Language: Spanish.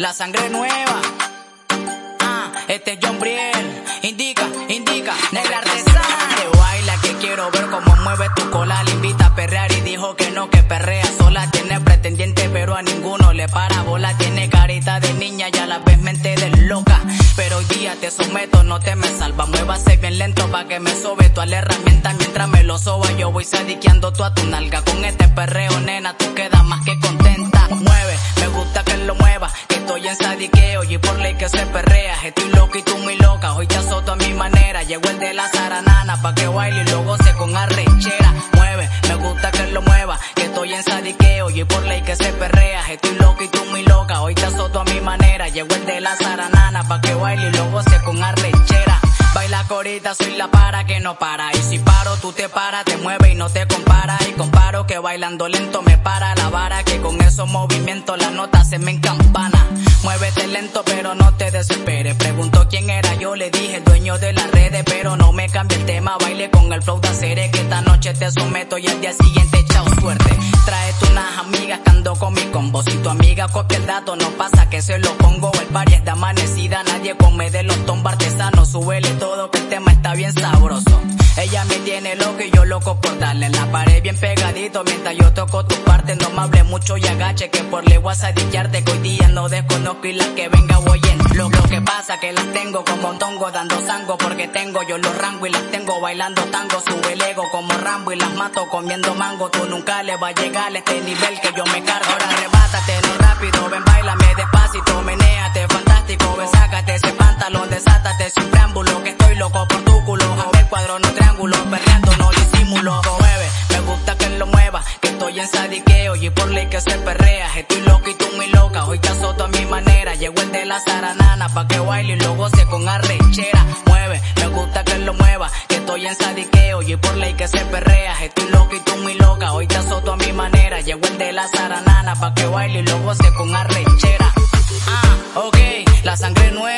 la sangre nueva. Ah, este es John Briel. Indica, indica, negra artesana. Te baila que quiero ver cómo mueve tu cola. Le invita a perrear y dijo que no, que perrea sola. Tiene pretendiente, pero a ninguno le para bola. Tiene carita de niña y a la vez mente de loca. Pero hoy día te someto, no te me salva. Muévase bien lento pa' que me sobe toda la herramienta. Mientras me lo soba, yo voy sadiqueando toda tu nalga. Con este perreo, nena, tú quedas más que contenta. Sadiqueo y por ley que se perrea. Estoy loca y tú muy loca. Hoy te azoto a mi manera. Llegó el de la zaranana pa' que baile y lo goce con arrechera. Mueve, me gusta que lo mueva. Que estoy en sadiqueo y por ley que se perrea. Estoy loca y tú muy loca. Hoy te azoto a mi manera. Llegó el de la zaranana pa' que baile y lo goce con arrechera. Baila corita, soy la para que no para. Y si paro, tú te paras, te mueves y no te compara. Y comparo que bailando lento me para la vara. Que con esos movimientos la nota se me encampana. Muévete lento, pero no te desesperes. Preguntó quién era yo, le dije dueño de las redes. Pero no me cambie el tema, baile con el flow de hacer que esta noche te someto y al día siguiente chao suerte. Trae unas amigas que ando con mi combo. Si tu amiga copia el dato, no pasa que se lo pongo. Ella me tiene loco y yo loco por darle la pared bien pegadito mientras yo toco tu parte. No me hable mucho y agache que por le voy a sadillarte que hoy día no desconozco y las que venga voy en. Lo, lo que pasa que las tengo como tongo dando sango porque tengo yo los rango y las tengo bailando tango. Sube el ego como Rambo y las mato comiendo mango. Tú nunca le va a llegar a este nivel que yo me cargo. Ahora arrebátate, no rápido, ven bailame despacito, menéate fantástico, ven sácate ese pantalón, desátate sin preámbulo que estoy loco por tu culo. Cuadro no triángulo, perreando no disimulo. Mueve, me gusta que lo mueva, que estoy en sadiqueo y por ley que se perrea. Estoy loco y tú muy loca, hoy te azoto a mi manera. Llegó el de la zaranana pa' que baile y lo goce con arrechera. Mueve, me gusta que lo mueva, que estoy en sadiqueo y por ley que se perrea. Estoy loco y tú muy loca, hoy te azoto a mi manera. Llegó el de la zaranana pa' que baile y lo goce con arrechera. Ah, ok, la sangre nueva